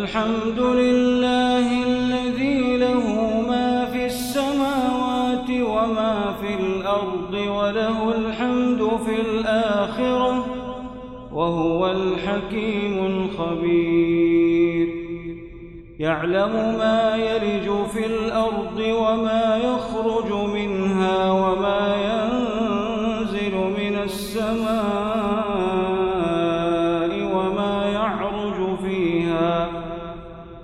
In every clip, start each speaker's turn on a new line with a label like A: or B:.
A: الحمد لله الذي له ما في السماوات وما في الأرض وله الحمد في الآخرة وهو الحكيم الخبير. يعلم ما يلج في الأرض وما يخرج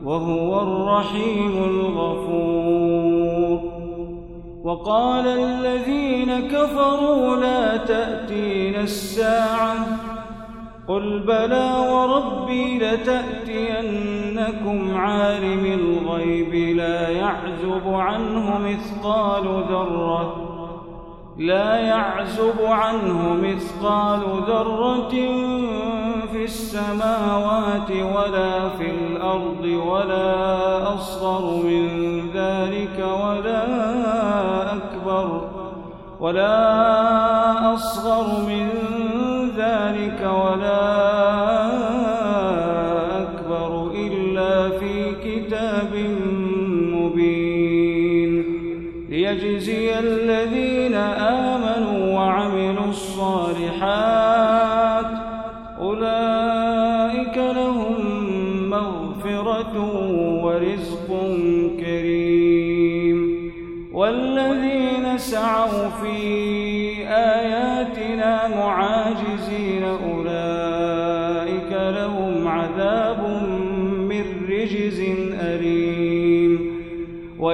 A: وهو الرحيم الغفور. وقال الذين كفروا لا تأتين الساعة. قل بلى وربي لتأتينكم عالم الغيب لا يعزب عنه مثقال ذرة. لا يعزب عنه مثقال ذرة في السماوات ولا في الأرض ولا أصغر من ذلك ولا أكبر ولا أصغر من ذلك ولا أكبر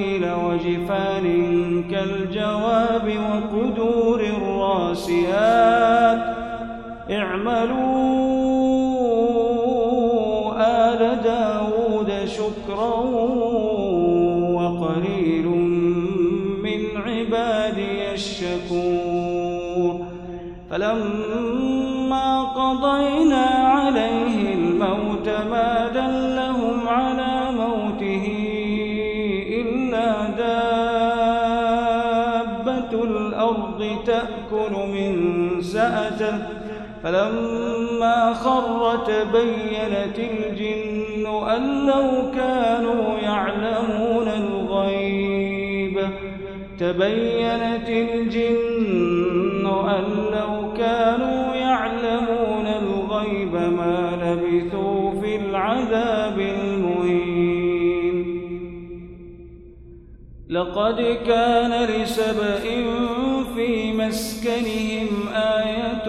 A: وتماثيل وجفان كالجواب وقدور الراسيات. اعملوا فلما خر تبينت الجن أن لو كانوا يعلمون الغيب. تبينت الجن أن لو كانوا يعلمون الغيب ما لبثوا في العذاب المهين. لقد كان لسبإ في مسكنهم آية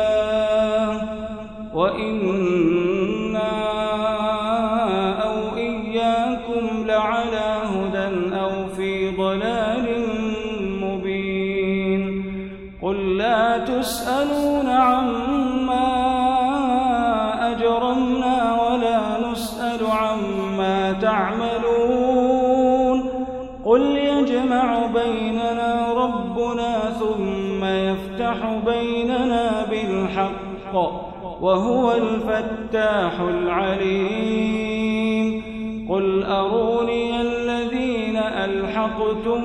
A: وهو الفتاح العليم. قل أروني الذين ألحقتم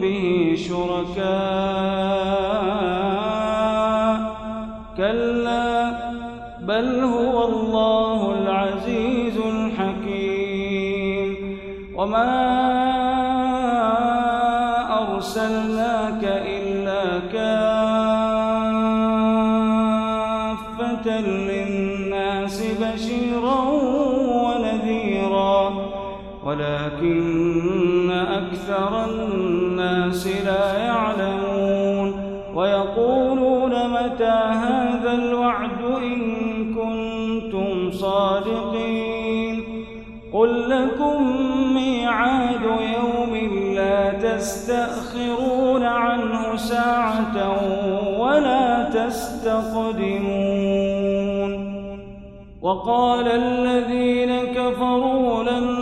A: به شركاء. كلا متى هذا الوعد إن كنتم صادقين. قل لكم ميعاد يوم لا تستأخرون عنه ساعة ولا تستقدمون. وقال الذين كفروا لن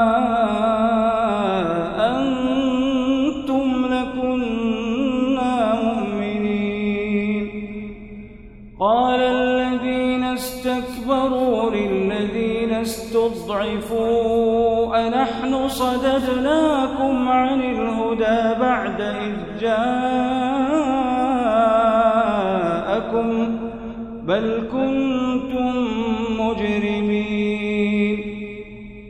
A: أنحن صددناكم عن الهدى بعد إذ جاءكم بل كنتم مجرمين.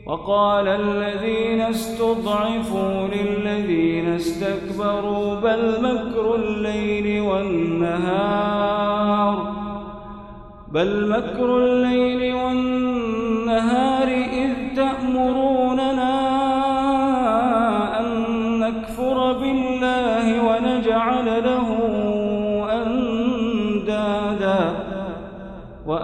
A: وقال الذين استضعفوا للذين استكبروا بل مكر الليل والنهار بل مكر الليل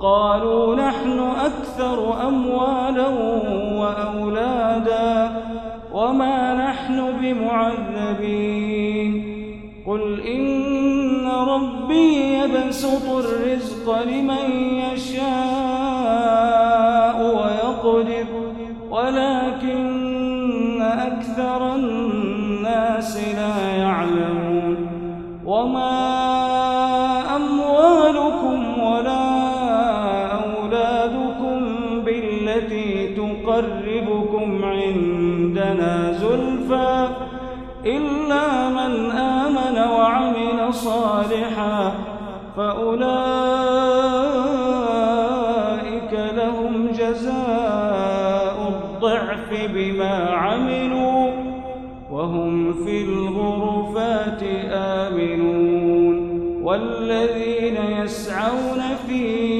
A: وقالوا نحن أكثر أموالا وأولادا وما نحن بمعذبين. قل إن ربي يبسط الرزق لمن يشاء. إلا من آمن وعمل صالحا فأولئك لهم جزاء الضعف بما عملوا وهم في الغرفات آمنون والذين يسعون في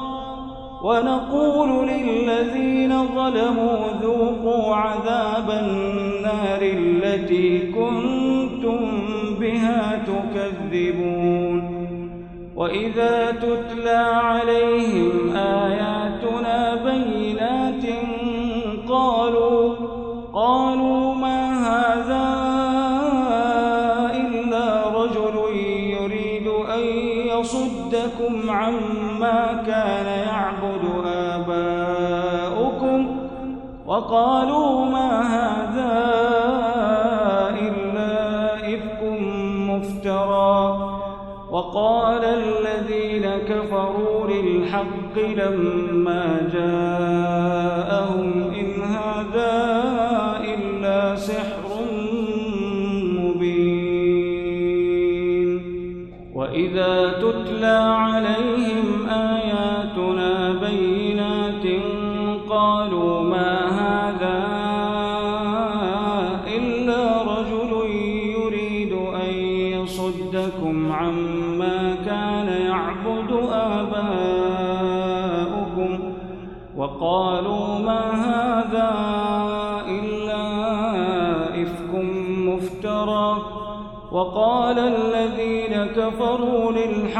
A: ونقول للذين ظلموا ذوقوا عذاب النار التي كنتم بها تكذبون. وإذا تتلى عليهم آياتنا وقالوا ما هذا إلا إفك مفترى. وقال الذين كفروا للحق لما جاءهم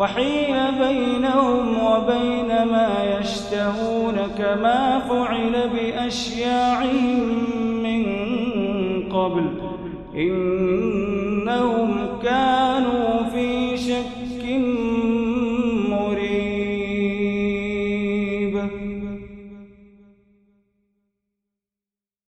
A: وحيل بينهم وبين ما يشتهون كما فعل بأشياعهم من قبل. إنه